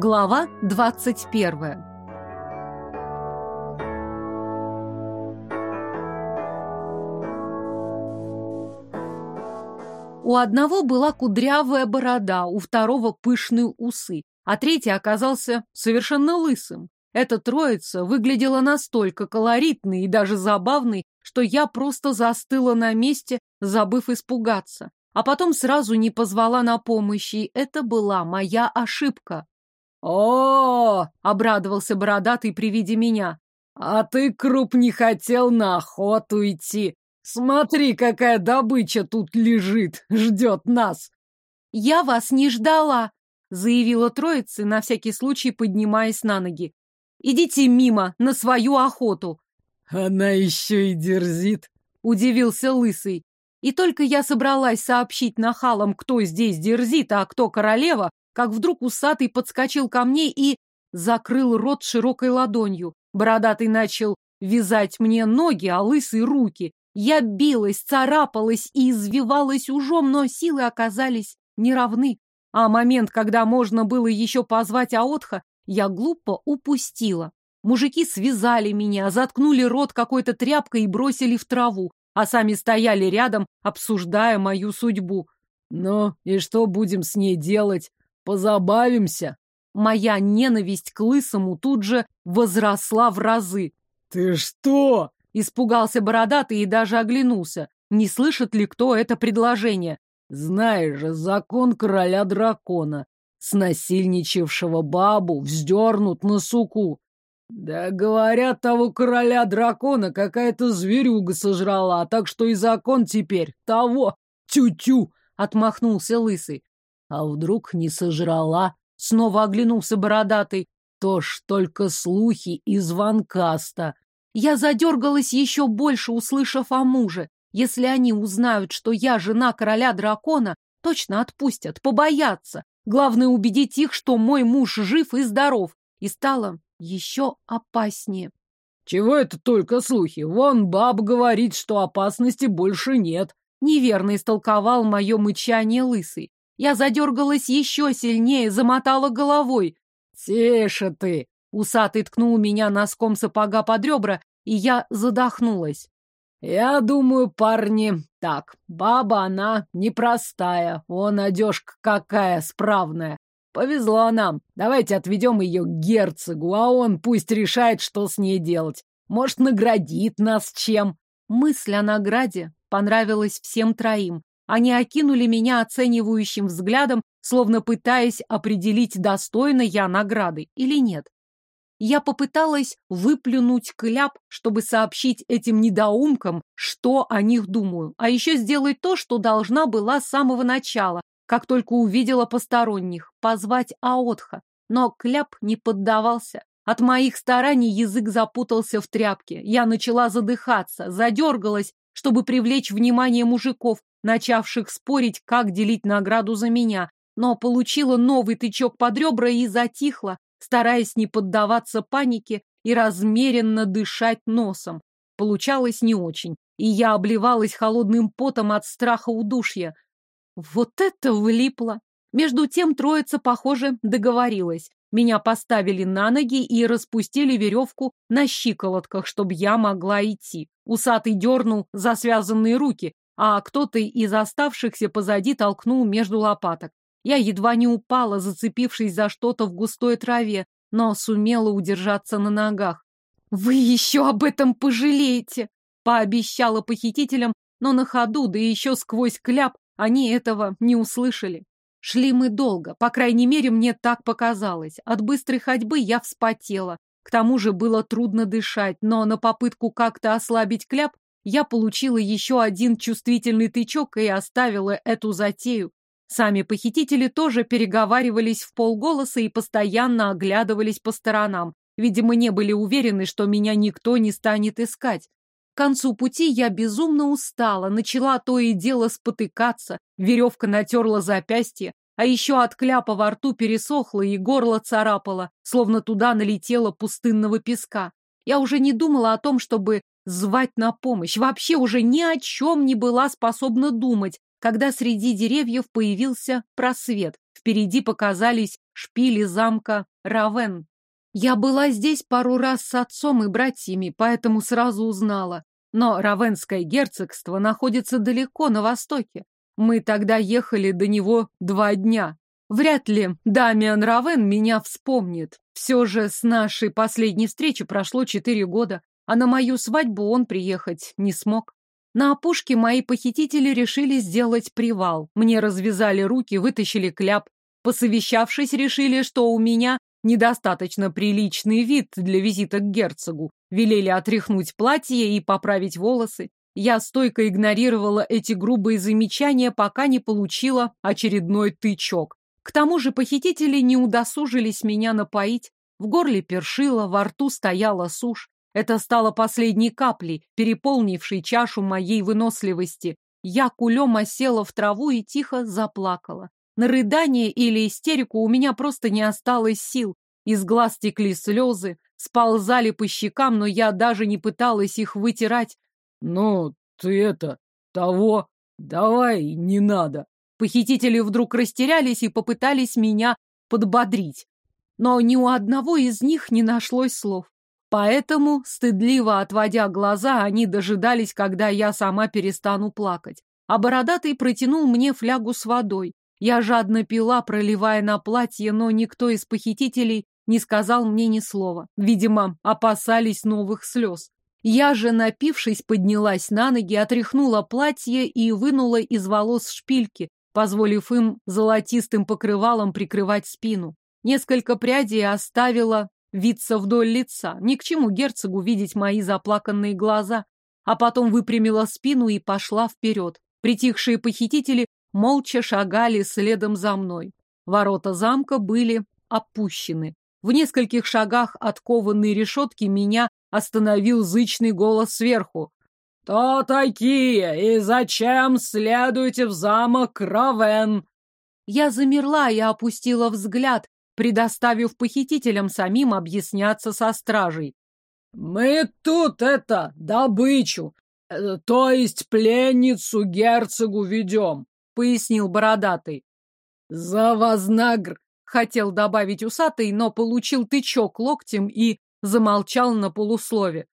Глава 21 У одного была кудрявая борода, у второго пышные усы, а третий оказался совершенно лысым. Эта троица выглядела настолько колоритной и даже забавной, что я просто застыла на месте, забыв испугаться. А потом сразу не позвала на помощь, и это была моя ошибка. О, -о, -о обрадовался бородатый при виде меня. А ты, Круп, не хотел на охоту идти. Смотри, какая добыча тут лежит, ждет нас. Я вас не ждала, заявила троица, на всякий случай поднимаясь на ноги. Идите мимо, на свою охоту. Она еще и дерзит, удивился лысый. И только я собралась сообщить нахалам, кто здесь дерзит, а кто королева, как вдруг усатый подскочил ко мне и закрыл рот широкой ладонью. Бородатый начал вязать мне ноги, а лысый — руки. Я билась, царапалась и извивалась ужом, но силы оказались неравны. А момент, когда можно было еще позвать Аотха, я глупо упустила. Мужики связали меня, заткнули рот какой-то тряпкой и бросили в траву, а сами стояли рядом, обсуждая мою судьбу. «Ну, и что будем с ней делать? Позабавимся?» Моя ненависть к лысому тут же возросла в разы. «Ты что?» — испугался бородатый и даже оглянулся. Не слышит ли кто это предложение? «Знаешь же, закон короля дракона снасильничавшего бабу вздернут на суку. Да говорят, того короля дракона какая-то зверюга сожрала, так что и закон теперь того тю-тю, отмахнулся лысый. А вдруг не сожрала? Снова оглянулся бородатый. То ж только слухи и звонкаста. Я задергалась еще больше, услышав о муже. Если они узнают, что я жена короля дракона, точно отпустят, побоятся. Главное убедить их, что мой муж жив и здоров. И стало еще опаснее. Чего это только слухи? Вон баб говорит, что опасности больше нет. Неверно истолковал мое мычание лысый. Я задергалась еще сильнее, замотала головой. Тише ты! Усатый ткнул меня носком сапога под ребра, и я задохнулась. Я думаю, парни, так, баба она непростая, он одежка какая справная. Повезло нам. Давайте отведем ее к герцогу, а он пусть решает, что с ней делать. Может, наградит нас чем. Мысль о награде понравилась всем троим. Они окинули меня оценивающим взглядом, словно пытаясь определить, достойна я награды или нет я попыталась выплюнуть кляп, чтобы сообщить этим недоумкам, что о них думаю, а еще сделать то, что должна была с самого начала, как только увидела посторонних, позвать Аотха. Но кляп не поддавался. От моих стараний язык запутался в тряпке. Я начала задыхаться, задергалась, чтобы привлечь внимание мужиков, начавших спорить, как делить награду за меня, но получила новый тычок под ребра и затихла, стараясь не поддаваться панике и размеренно дышать носом. Получалось не очень, и я обливалась холодным потом от страха удушья. Вот это влипло! Между тем троица, похоже, договорилась. Меня поставили на ноги и распустили веревку на щиколотках, чтобы я могла идти. Усатый дернул за связанные руки, а кто-то из оставшихся позади толкнул между лопаток. Я едва не упала, зацепившись за что-то в густой траве, но сумела удержаться на ногах. «Вы еще об этом пожалеете!» — пообещала похитителям, но на ходу, да еще сквозь кляп, они этого не услышали. Шли мы долго, по крайней мере, мне так показалось. От быстрой ходьбы я вспотела. К тому же было трудно дышать, но на попытку как-то ослабить кляп я получила еще один чувствительный тычок и оставила эту затею. Сами похитители тоже переговаривались в полголоса и постоянно оглядывались по сторонам. Видимо, не были уверены, что меня никто не станет искать. К концу пути я безумно устала, начала то и дело спотыкаться, веревка натерла запястье, а еще от кляпа во рту пересохло и горло царапало, словно туда налетело пустынного песка. Я уже не думала о том, чтобы звать на помощь, вообще уже ни о чем не была способна думать, когда среди деревьев появился просвет. Впереди показались шпили замка Равен. Я была здесь пару раз с отцом и братьями, поэтому сразу узнала. Но Равенское герцогство находится далеко на востоке. Мы тогда ехали до него два дня. Вряд ли Дамиан Равен меня вспомнит. Все же с нашей последней встречи прошло четыре года, а на мою свадьбу он приехать не смог. На опушке мои похитители решили сделать привал. Мне развязали руки, вытащили кляп. Посовещавшись, решили, что у меня недостаточно приличный вид для визита к герцогу. Велели отряхнуть платье и поправить волосы. Я стойко игнорировала эти грубые замечания, пока не получила очередной тычок. К тому же похитители не удосужились меня напоить. В горле першило, во рту стояла сушь. Это стало последней каплей, переполнившей чашу моей выносливости. Я кулем осела в траву и тихо заплакала. На рыдание или истерику у меня просто не осталось сил. Из глаз текли слезы, сползали по щекам, но я даже не пыталась их вытирать. «Ну, ты это, того, давай, не надо». Похитители вдруг растерялись и попытались меня подбодрить. Но ни у одного из них не нашлось слов. Поэтому, стыдливо отводя глаза, они дожидались, когда я сама перестану плакать. А бородатый протянул мне флягу с водой. Я жадно пила, проливая на платье, но никто из похитителей не сказал мне ни слова. Видимо, опасались новых слез. Я же, напившись, поднялась на ноги, отряхнула платье и вынула из волос шпильки, позволив им золотистым покрывалом прикрывать спину. Несколько прядей оставила виться вдоль лица. Ни к чему герцогу видеть мои заплаканные глаза. А потом выпрямила спину и пошла вперед. Притихшие похитители молча шагали следом за мной. Ворота замка были опущены. В нескольких шагах от кованой решетки меня остановил зычный голос сверху. «Кто такие и зачем следуете в замок Равен?» Я замерла и опустила взгляд, предоставив похитителям самим объясняться со стражей. «Мы тут это, добычу, э, то есть пленницу герцогу ведем пояснил бородатый. За вознагр... Хотел добавить усатый, но получил тычок локтем и замолчал на полуслове.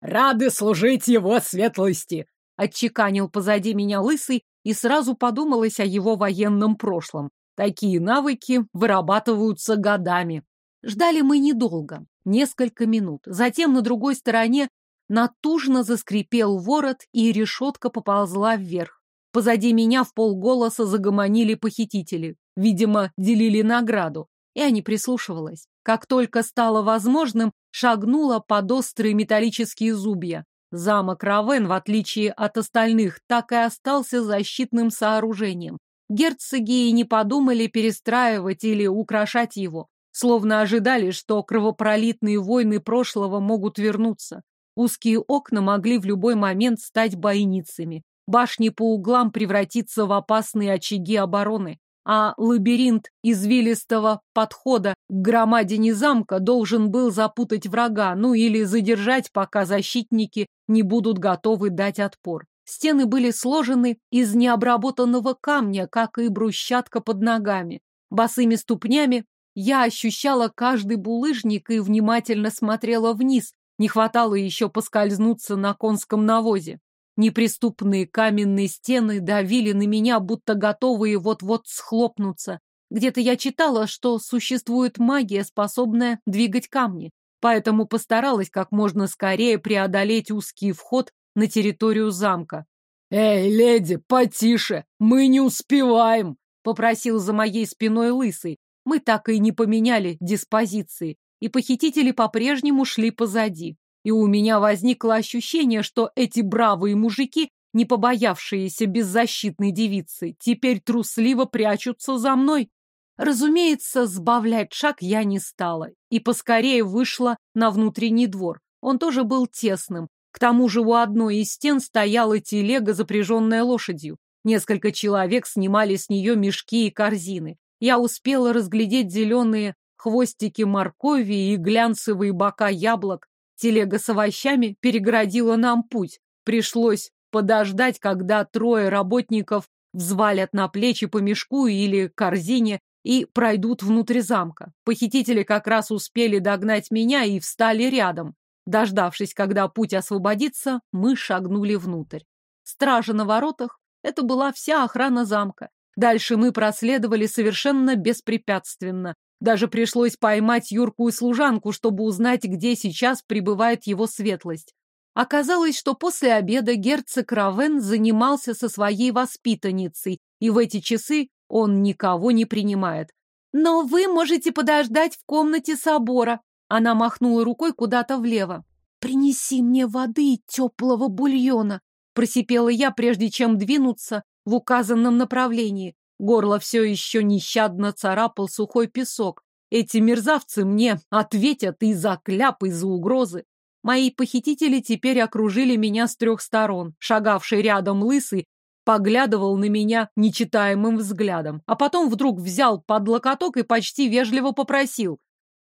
«Рады служить его светлости!» Отчеканил позади меня лысый, и сразу подумалось о его военном прошлом. Такие навыки вырабатываются годами. Ждали мы недолго, несколько минут. Затем на другой стороне натужно заскрипел ворот, и решетка поползла вверх. Позади меня в полголоса загомонили похитители. Видимо, делили награду. Я не прислушивалась. Как только стало возможным, шагнула под острые металлические зубья. Замок Равен, в отличие от остальных, так и остался защитным сооружением. Герцоги и не подумали перестраивать или украшать его, словно ожидали, что кровопролитные войны прошлого могут вернуться. Узкие окна могли в любой момент стать бойницами башни по углам превратиться в опасные очаги обороны, а лабиринт извилистого подхода к громадине замка должен был запутать врага, ну или задержать, пока защитники не будут готовы дать отпор. Стены были сложены из необработанного камня, как и брусчатка под ногами. Босыми ступнями я ощущала каждый булыжник и внимательно смотрела вниз. Не хватало еще поскользнуться на конском навозе. Неприступные каменные стены давили на меня, будто готовые вот-вот схлопнуться. Где-то я читала, что существует магия, способная двигать камни, поэтому постаралась как можно скорее преодолеть узкий вход на территорию замка. «Эй, леди, потише! Мы не успеваем!» — попросил за моей спиной лысый. Мы так и не поменяли диспозиции, и похитители по-прежнему шли позади. И у меня возникло ощущение, что эти бравые мужики, не побоявшиеся беззащитной девицы, теперь трусливо прячутся за мной. Разумеется, сбавлять шаг я не стала и поскорее вышла на внутренний двор. Он тоже был тесным. К тому же у одной из стен стояла телега, запряженная лошадью. Несколько человек снимали с нее мешки и корзины. Я успела разглядеть зеленые хвостики моркови и глянцевые бока яблок, Телега с овощами перегородила нам путь. Пришлось подождать, когда трое работников взвалят на плечи по мешку или корзине, и пройдут внутрь замка. Похитители как раз успели догнать меня и встали рядом. Дождавшись, когда путь освободится, мы шагнули внутрь. Стража на воротах — это была вся охрана замка. Дальше мы проследовали совершенно беспрепятственно. Даже пришлось поймать юркую служанку, чтобы узнать, где сейчас пребывает его светлость. Оказалось, что после обеда герцог Равен занимался со своей воспитанницей, и в эти часы он никого не принимает. «Но вы можете подождать в комнате собора», она махнула рукой куда-то влево. «Принеси мне воды и теплого бульона», просипела я, прежде чем двинуться в указанном направлении. Горло все еще нещадно царапал сухой песок. Эти мерзавцы мне ответят и за кляп, и за угрозы. Мои похитители теперь окружили меня с трех сторон. Шагавший рядом лысый поглядывал на меня нечитаемым взглядом, а потом вдруг взял под локоток и почти вежливо попросил.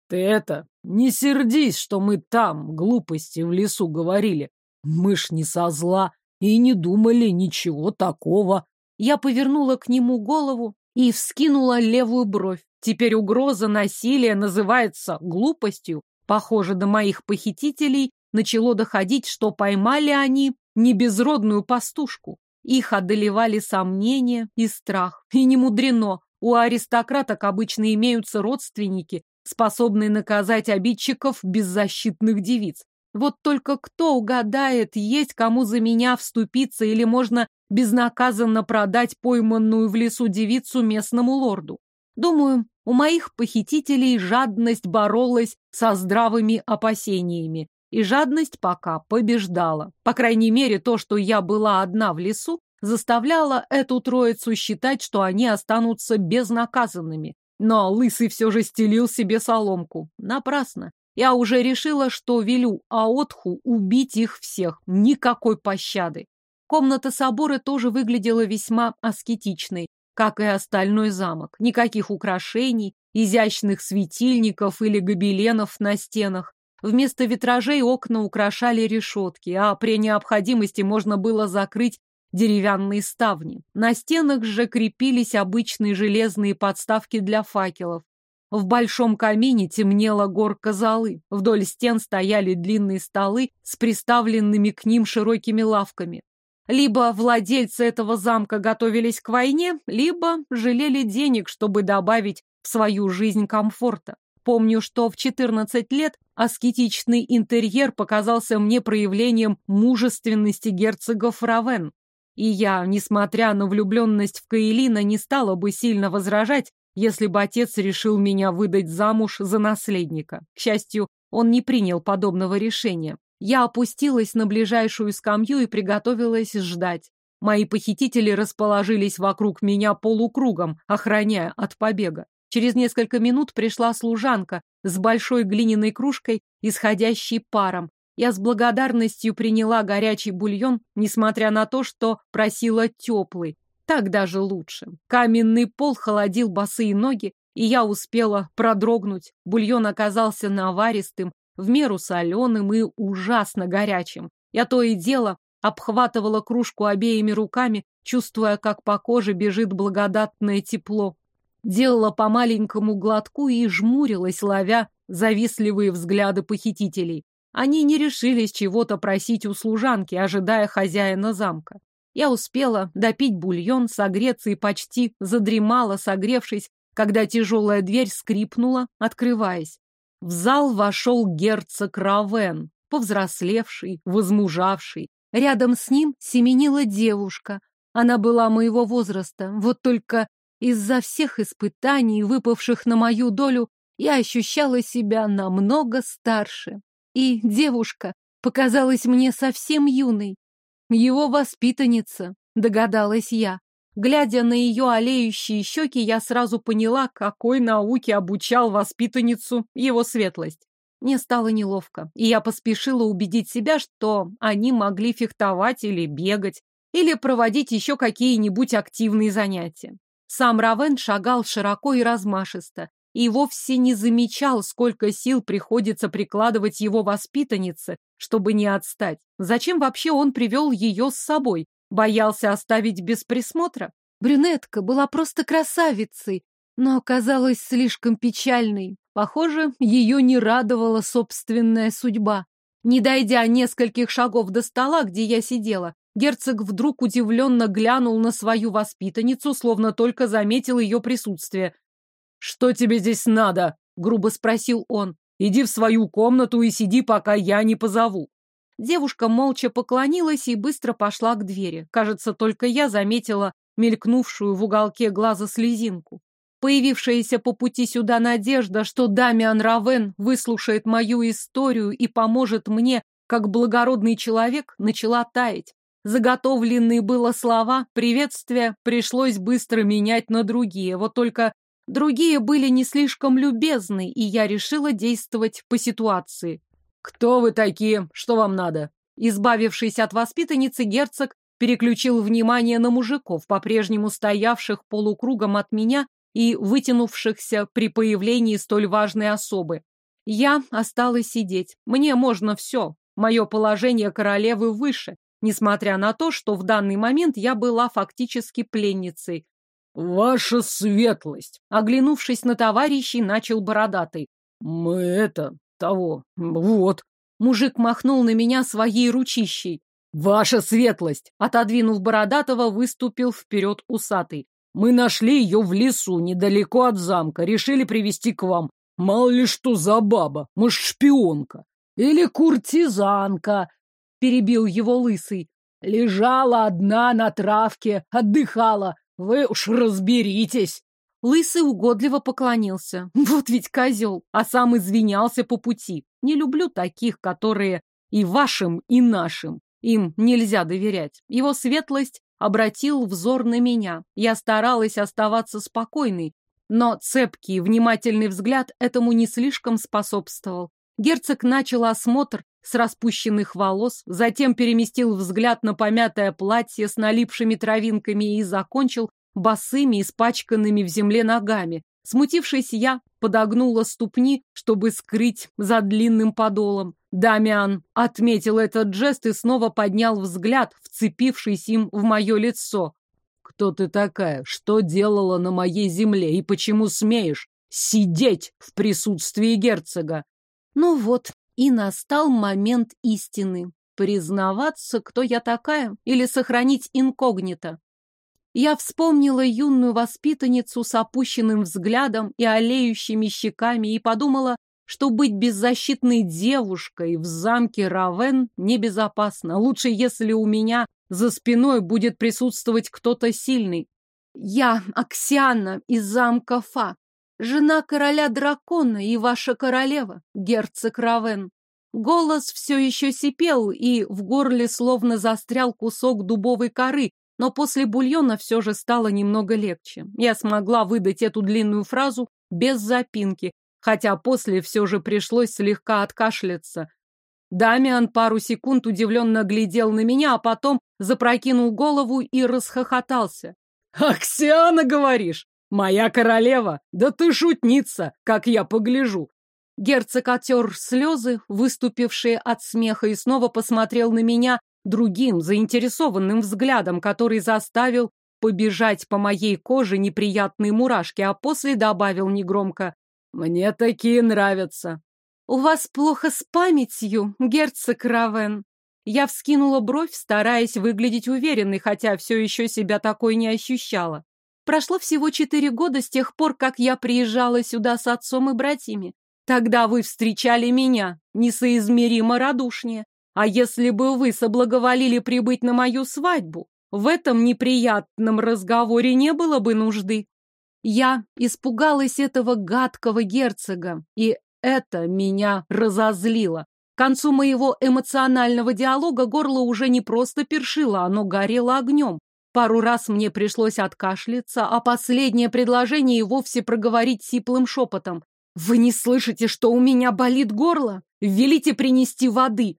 «Ты это, не сердись, что мы там глупости в лесу говорили. Мы ж не со зла и не думали ничего такого. Я повернула к нему голову и вскинула левую бровь. Теперь угроза насилия называется глупостью. Похоже, до моих похитителей начало доходить, что поймали они не безродную пастушку. Их одолевали сомнения и страх. И не мудрено. У аристократок обычно имеются родственники, способные наказать обидчиков беззащитных девиц. Вот только кто угадает, есть кому за меня вступиться или можно безнаказанно продать пойманную в лесу девицу местному лорду. Думаю, у моих похитителей жадность боролась со здравыми опасениями, и жадность пока побеждала. По крайней мере, то, что я была одна в лесу, заставляло эту троицу считать, что они останутся безнаказанными. Но Лысый все же стелил себе соломку. Напрасно. Я уже решила, что велю Аотху убить их всех. Никакой пощады. Комната собора тоже выглядела весьма аскетичной, как и остальной замок. Никаких украшений, изящных светильников или гобеленов на стенах. Вместо витражей окна украшали решетки, а при необходимости можно было закрыть деревянные ставни. На стенах же крепились обычные железные подставки для факелов. В большом камине темнела горка золы. Вдоль стен стояли длинные столы с приставленными к ним широкими лавками. Либо владельцы этого замка готовились к войне, либо жалели денег, чтобы добавить в свою жизнь комфорта. Помню, что в 14 лет аскетичный интерьер показался мне проявлением мужественности герцогов Равен. И я, несмотря на влюбленность в Каэлина, не стала бы сильно возражать, если бы отец решил меня выдать замуж за наследника. К счастью, он не принял подобного решения. Я опустилась на ближайшую скамью и приготовилась ждать. Мои похитители расположились вокруг меня полукругом, охраняя от побега. Через несколько минут пришла служанка с большой глиняной кружкой, исходящей паром. Я с благодарностью приняла горячий бульон, несмотря на то, что просила теплый. Так даже лучше. Каменный пол холодил босые ноги, и я успела продрогнуть. Бульон оказался наваристым, в меру соленым и ужасно горячим. Я то и дело обхватывала кружку обеими руками, чувствуя, как по коже бежит благодатное тепло. Делала по маленькому глотку и жмурилась, ловя завистливые взгляды похитителей. Они не решились чего-то просить у служанки, ожидая хозяина замка. Я успела допить бульон, согреться и почти задремала, согревшись, когда тяжелая дверь скрипнула, открываясь. В зал вошел герцог Равен, повзрослевший, возмужавший. Рядом с ним семенила девушка. Она была моего возраста, вот только из-за всех испытаний, выпавших на мою долю, я ощущала себя намного старше и девушка показалась мне совсем юной. Его воспитанница, догадалась я. Глядя на ее олеющие щеки, я сразу поняла, какой науке обучал воспитанницу его светлость. Мне стало неловко, и я поспешила убедить себя, что они могли фехтовать или бегать, или проводить еще какие-нибудь активные занятия. Сам Равен шагал широко и размашисто, и вовсе не замечал, сколько сил приходится прикладывать его воспитаннице, чтобы не отстать. Зачем вообще он привел ее с собой? Боялся оставить без присмотра? Брюнетка была просто красавицей, но оказалась слишком печальной. Похоже, ее не радовала собственная судьба. Не дойдя нескольких шагов до стола, где я сидела, герцог вдруг удивленно глянул на свою воспитанницу, словно только заметил ее присутствие. «Что тебе здесь надо?» — грубо спросил он. «Иди в свою комнату и сиди, пока я не позову». Девушка молча поклонилась и быстро пошла к двери. Кажется, только я заметила мелькнувшую в уголке глаза слезинку. Появившаяся по пути сюда надежда, что Дамиан Равен выслушает мою историю и поможет мне, как благородный человек, начала таять. Заготовленные было слова, приветствия пришлось быстро менять на другие, вот только другие были не слишком любезны, и я решила действовать по ситуации. «Кто вы такие? Что вам надо?» Избавившись от воспитанницы, герцог переключил внимание на мужиков, по-прежнему стоявших полукругом от меня и вытянувшихся при появлении столь важной особы. Я осталась сидеть. Мне можно все. Мое положение королевы выше, несмотря на то, что в данный момент я была фактически пленницей. «Ваша светлость!» Оглянувшись на товарищей, начал бородатый. «Мы это... того... вот...» Мужик махнул на меня своей ручищей. «Ваша светлость!» Отодвинув Бородатого, выступил вперед усатый. «Мы нашли ее в лесу, недалеко от замка. Решили привести к вам. Мало ли что за баба. Может, шпионка. Или куртизанка!» Перебил его лысый. «Лежала одна на травке, отдыхала. Вы уж разберитесь!» Лысый угодливо поклонился. Вот ведь козел, а сам извинялся по пути. Не люблю таких, которые и вашим, и нашим. Им нельзя доверять. Его светлость обратил взор на меня. Я старалась оставаться спокойной, но цепкий, внимательный взгляд этому не слишком способствовал. Герцог начал осмотр с распущенных волос, затем переместил взгляд на помятое платье с налипшими травинками и закончил босыми, испачканными в земле ногами. Смутившись, я подогнула ступни, чтобы скрыть за длинным подолом. Дамиан отметил этот жест и снова поднял взгляд, вцепившись им в мое лицо. «Кто ты такая? Что делала на моей земле? И почему смеешь сидеть в присутствии герцога?» Ну вот, и настал момент истины. Признаваться, кто я такая, или сохранить инкогнито. Я вспомнила юную воспитанницу с опущенным взглядом и олеющими щеками и подумала, что быть беззащитной девушкой в замке Равен небезопасно. Лучше, если у меня за спиной будет присутствовать кто-то сильный. Я Аксиана из замка Фа, жена короля дракона и ваша королева, герцог Равен. Голос все еще сипел, и в горле словно застрял кусок дубовой коры, но после бульона все же стало немного легче. Я смогла выдать эту длинную фразу без запинки, хотя после все же пришлось слегка откашляться. Дамиан пару секунд удивленно глядел на меня, а потом запрокинул голову и расхохотался. «Аксиана, говоришь? Моя королева? Да ты шутница, как я погляжу!» Герцог отер слезы, выступившие от смеха, и снова посмотрел на меня другим, заинтересованным взглядом, который заставил побежать по моей коже неприятные мурашки, а после добавил негромко «Мне такие нравятся». «У вас плохо с памятью, герцог Равен». Я вскинула бровь, стараясь выглядеть уверенной, хотя все еще себя такой не ощущала. Прошло всего четыре года с тех пор, как я приезжала сюда с отцом и братьями. Тогда вы встречали меня, несоизмеримо радушнее. А если бы вы соблаговолили прибыть на мою свадьбу, в этом неприятном разговоре не было бы нужды. Я испугалась этого гадкого герцога, и это меня разозлило. К концу моего эмоционального диалога горло уже не просто першило, оно горело огнем. Пару раз мне пришлось откашляться, а последнее предложение и вовсе проговорить сиплым шепотом. «Вы не слышите, что у меня болит горло? Велите принести воды!»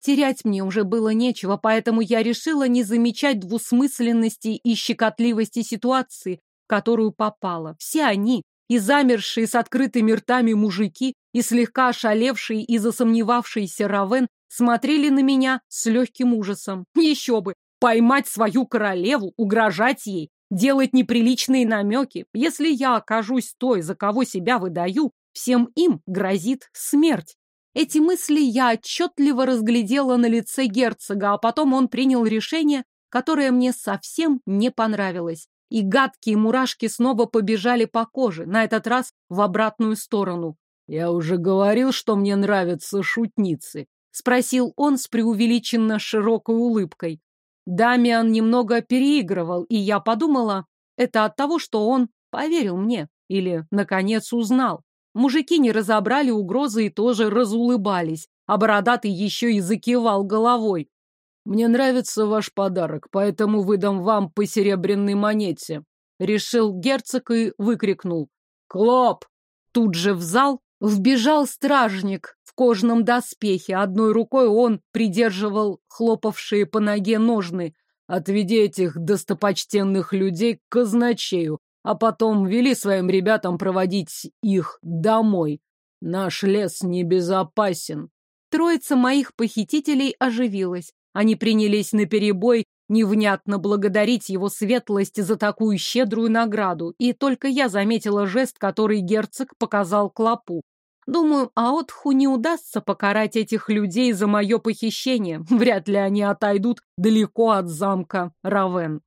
Терять мне уже было нечего, поэтому я решила не замечать двусмысленности и щекотливости ситуации, в которую попала. Все они, и замершие с открытыми ртами мужики, и слегка ошалевшие и засомневавшиеся Равен, смотрели на меня с легким ужасом. Еще бы! Поймать свою королеву, угрожать ей, делать неприличные намеки. Если я окажусь той, за кого себя выдаю, всем им грозит смерть. Эти мысли я отчетливо разглядела на лице герцога, а потом он принял решение, которое мне совсем не понравилось. И гадкие мурашки снова побежали по коже, на этот раз в обратную сторону. «Я уже говорил, что мне нравятся шутницы», — спросил он с преувеличенно широкой улыбкой. Дамиан немного переигрывал, и я подумала, это от того, что он поверил мне или, наконец, узнал. Мужики не разобрали угрозы и тоже разулыбались, а бородатый еще и закивал головой. «Мне нравится ваш подарок, поэтому выдам вам по серебряной монете», — решил герцог и выкрикнул. «Клоп!» Тут же в зал вбежал стражник в кожаном доспехе. Одной рукой он придерживал хлопавшие по ноге ножны. «Отведи этих достопочтенных людей к казначею, а потом вели своим ребятам проводить их домой. Наш лес небезопасен. Троица моих похитителей оживилась. Они принялись наперебой невнятно благодарить его светлость за такую щедрую награду, и только я заметила жест, который герцог показал клопу. Думаю, Аотху не удастся покарать этих людей за мое похищение. Вряд ли они отойдут далеко от замка Равен.